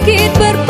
sedikit berpikir